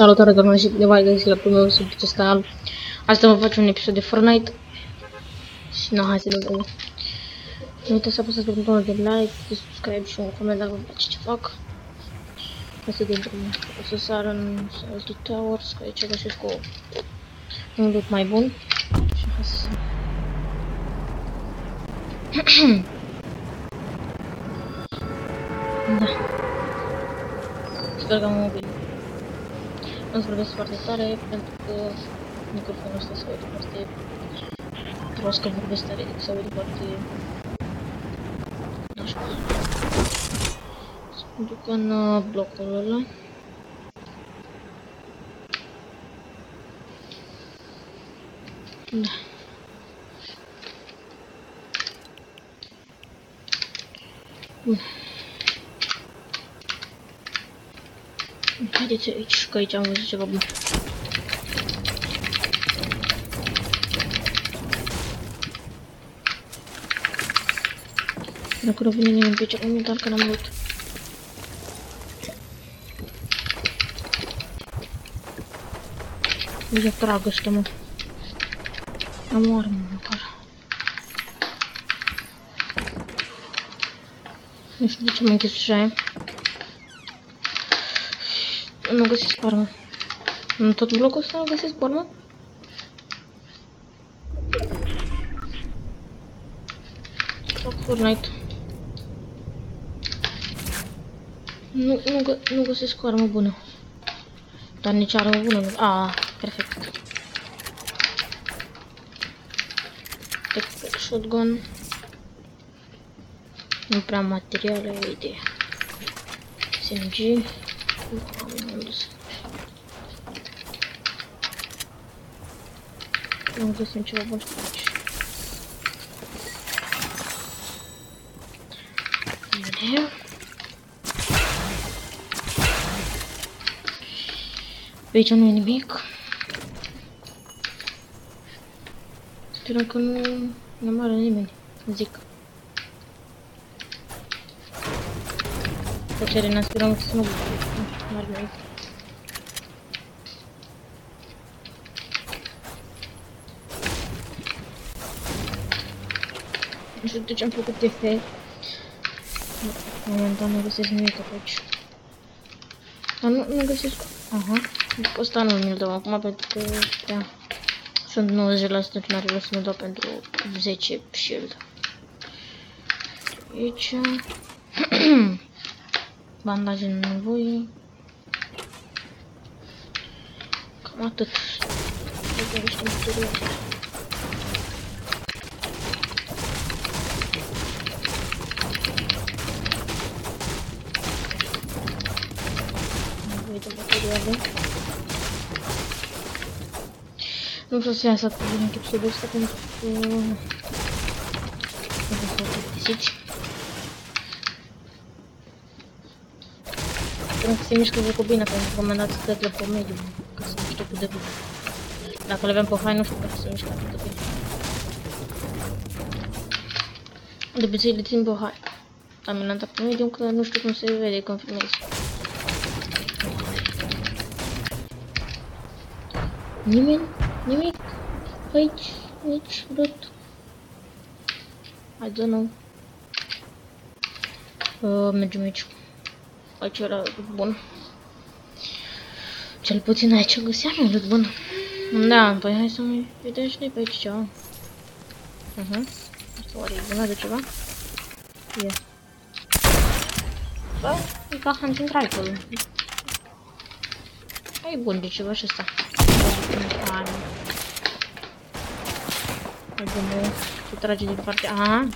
Salutare doamne și de mai găsit la primul sub acest canal. Astăzi vă facem un episod de Fortnite. Și nu, hai să vedem. Nu uitați să apăsați pe butonul de like, de subscribe și un coment dacă vă place ce fac. Hai să vedem. O să sar în Salty Towers, că aici găsesc o, un loot mai bun. Și hai să Da. Sper că am mobil. Nu vorbesc foarte tare pentru că microfonul ăsta se aude foarte prost că vorbesc tare, adică se aude foarte... Nu știu. Să mă duc în uh, blocul ăla. Da. Bun. Haideți aici, că aici am văzut ceva bun. Dacă nu vine nimeni pe aici, am uitat că n-am luat. Uite, trag ăștia, mă. Am o armă, măcar. Nu știu de ce m-am închis așa aia. Nu găsesc armă. În tot blocul ăsta nu găsesc armă? Fac Fortnite. Nu, nu, gă, nu găsesc o armă bună. Dar nici armă bună nu. A, perfect. Tek shotgun. Nu prea materiale, o idee. SMG. Nu găsim ceva bun aici. Bine. Pe aici nu e nimic. Sperăm că nu ne moare nimeni, zic. Tăcere, ne sperăm să nu moare nimeni. Nu știu de ce am făcut TF. Momentan nu găsesc nimic pe aici. Dar nu, nu găsesc... Aha. Pe ăsta nu mi-l dau acum pentru că... Da. Sunt 90% și n-are rost să mi dau pentru 10 shield. Aici... Bandaje nu nevoie. Cam atât. Cred că niște materiale. Uite materiale. Nu vreau să iasă atât din episodul ăsta pentru că... Nu vreau să o plictisiți. Sperăm că se mișcă jocul bine pentru că m-am dat stările pe mediu ca să nu știu cât de bine. Dacă le avem pe high nu știu dacă se mișcă atât de bine. De obicei le țin pe high. Am mi l-am dat pe medium că nu știu cum se vede când filmezi. Nimeni? Nimic? Aici? Nici loot? I don't know. Uh, mergem aici. Aici era bun. Cel puțin aici găseam eu loot bun. Da, păi hai să mai vedem și noi pe aici ceva. Uh -huh. Asta oare e bună de ceva? E. Yeah. Bă, e ca hunting rifle. E bun de ceva și asta. Haide, se trage din partea... Aha!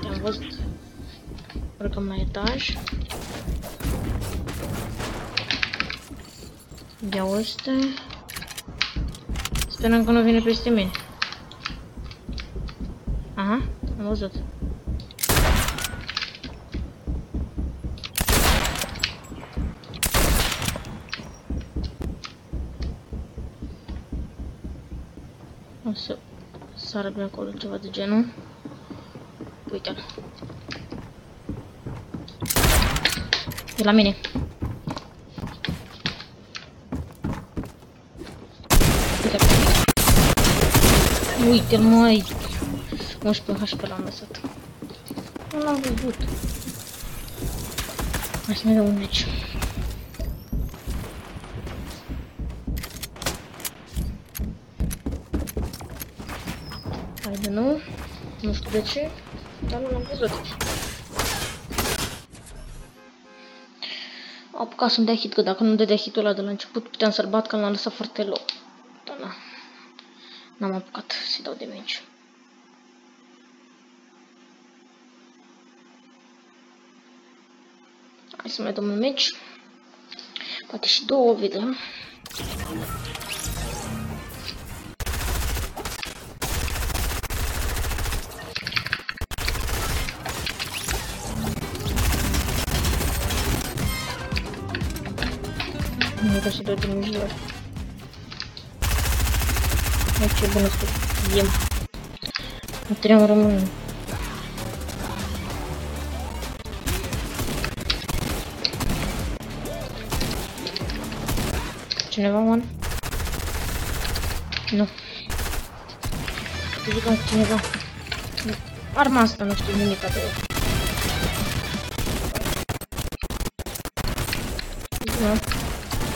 Te-am văzut. Urcăm la etaj. Ia ăsta. Sperăm că nu vine peste mine. Aha, am văzut. O să sară pe acolo ceva de genul. Uite-l. E la mine. Uite, măi! 11 HP l-am lăsat. Nu l-am văzut. Hai să mai dau un meci. Haide, nu? Nu știu de ce, dar nu l-am văzut. Apucat să-mi dea hit, că dacă nu dădea hitul ăla de la început, puteam să-l bat, că l-am lăsat foarte low. n-am apucat să dau de meci. Hai să mai dăm un meci. Poate și două vedem. Мне кажется, это не желательно. Mijloc. Hai ce bună să iem. Nu trebuie rămân. Cineva, man? Nu. Jucăm cu cineva. Arma asta nu știu nimic de ea. Nu.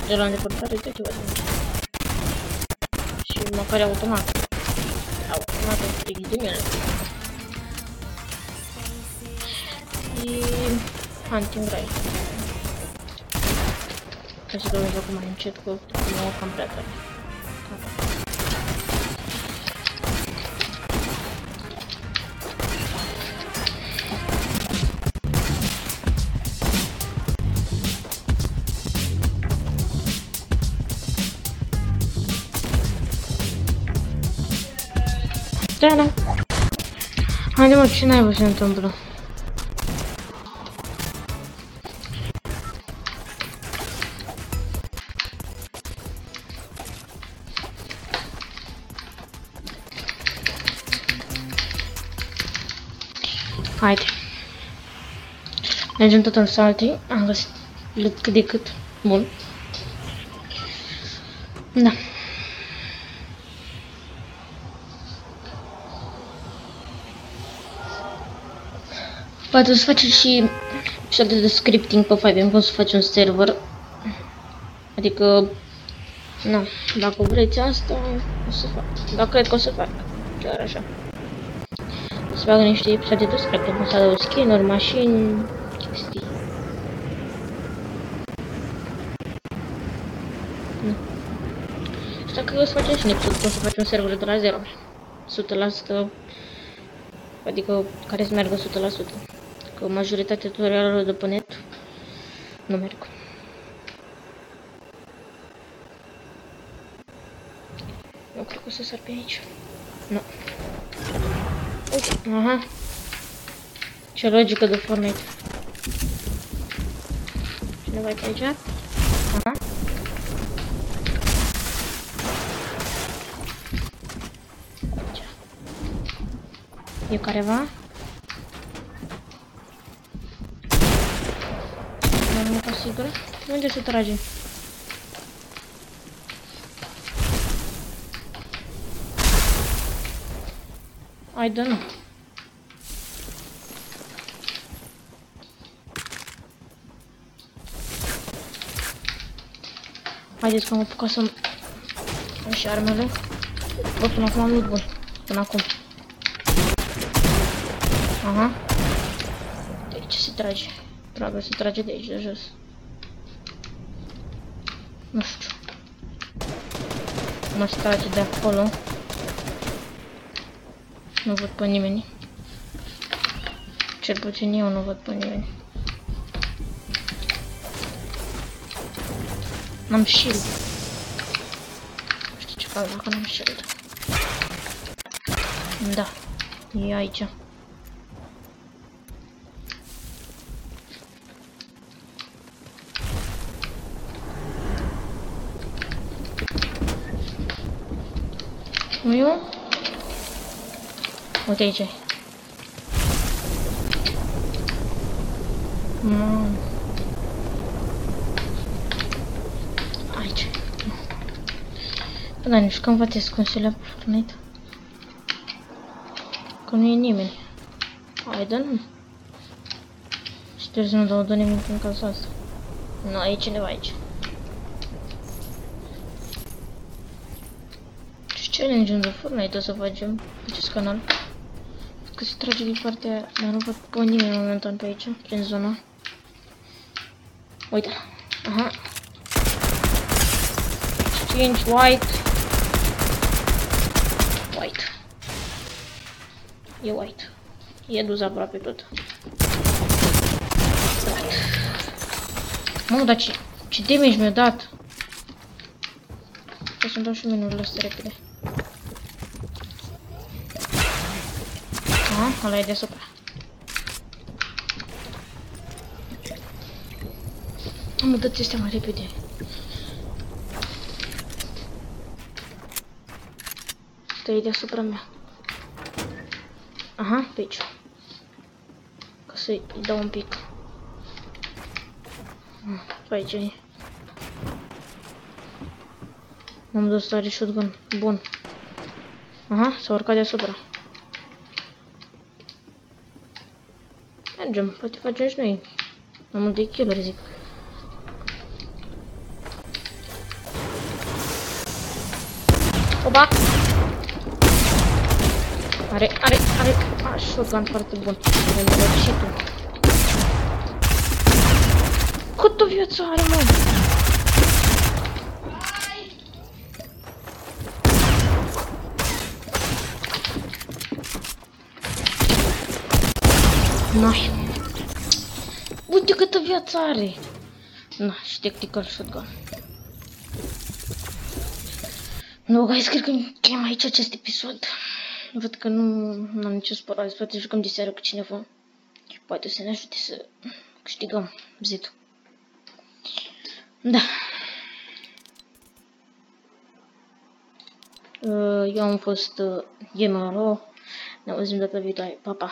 De la îndepărtare de ceva de mici. Și măcar automat. Automat în frig de mine. Și... Hunting rifle. Trebuie să dau jocul mai încet, că nu cam prea tare. Da, da. Haide mă, ce n-ai se întâmplă? Haide. Mergem tot în salty. Am găsit cât de cât. Bun. Da. Poate să faceți și episoade de scripting pe 5 cum să faci un server. Adică, na, dacă vreți asta, o să fac. Dacă cred că o să fac. Chiar așa să facă niște episoade de spre cum să adaug skin-uri, mașini, chestii. Nu. Și dacă o să facem și un episod cum să facem un server de la 0. 100%, adică care să meargă 100%. Că majoritatea tutorialelor de pe net nu merg. Nu cred că o să sar pe aici. Nu. Aha. Ce logică de Fortnite. Cineva e pe aici? Aha. Aici. E careva? Nu am sigur. Unde se trage? I don't know. Haideți că am apucat să am și armele. Bă, până acum am loot bun. Până acum. Aha. De aici se trage. Trebuie să trage de aici, de jos. Nu știu. Mă trage de acolo. Nu văd pe nimeni. Cel puțin eu nu văd pe nimeni. N-am shield. Nu știu ce fac dacă n-am shield. Da. E aici. Nu eu? Uite aici. Mm. Aici. Da, nu știu, cam v-ați ascuns la Fortnite. Că nu e nimeni. Haide, nu. Sper să nu dau de nimic în casa asta. Nu, e cineva aici. Ce challenge în Fortnite o să facem pe acest canal? Văd că se trage din partea aia, dar nu văd pe nimeni momentan pe aici, prin zona. Uite. Aha. 5 white. White. E white. E dus aproape tot. White. Mamă, dar ce, ce damage mi-a dat? Trebuie să-mi dau și minurile astea repede. Aha, ăla e deasupra. Mamă, dă-ți astea mai repede. Asta e deasupra mea. Aha, pe aici. Ca să-i dau un pic. Ah, Pe aici e. M-am dus tare shotgun. Bun. Aha, s-a urcat deasupra. Mergem, poate facem și noi. Mai multe kill-uri, zic. Opa! Are, are, are, a, shotgun foarte bun. Am luat și tu. Cât o viață are, mă? Noi. Uite câtă viață are. Na, și tactical shotgun. Nu, guys, cred că încheiem aici acest episod. Văd că nu am nicio spărare, poate jucăm de seară cu cineva. Și poate să ne ajute să câștigăm zidul. Da. Uh, Eu am fost uh, Gamer.ro. Ne auzim data viitoare. Pa, pa!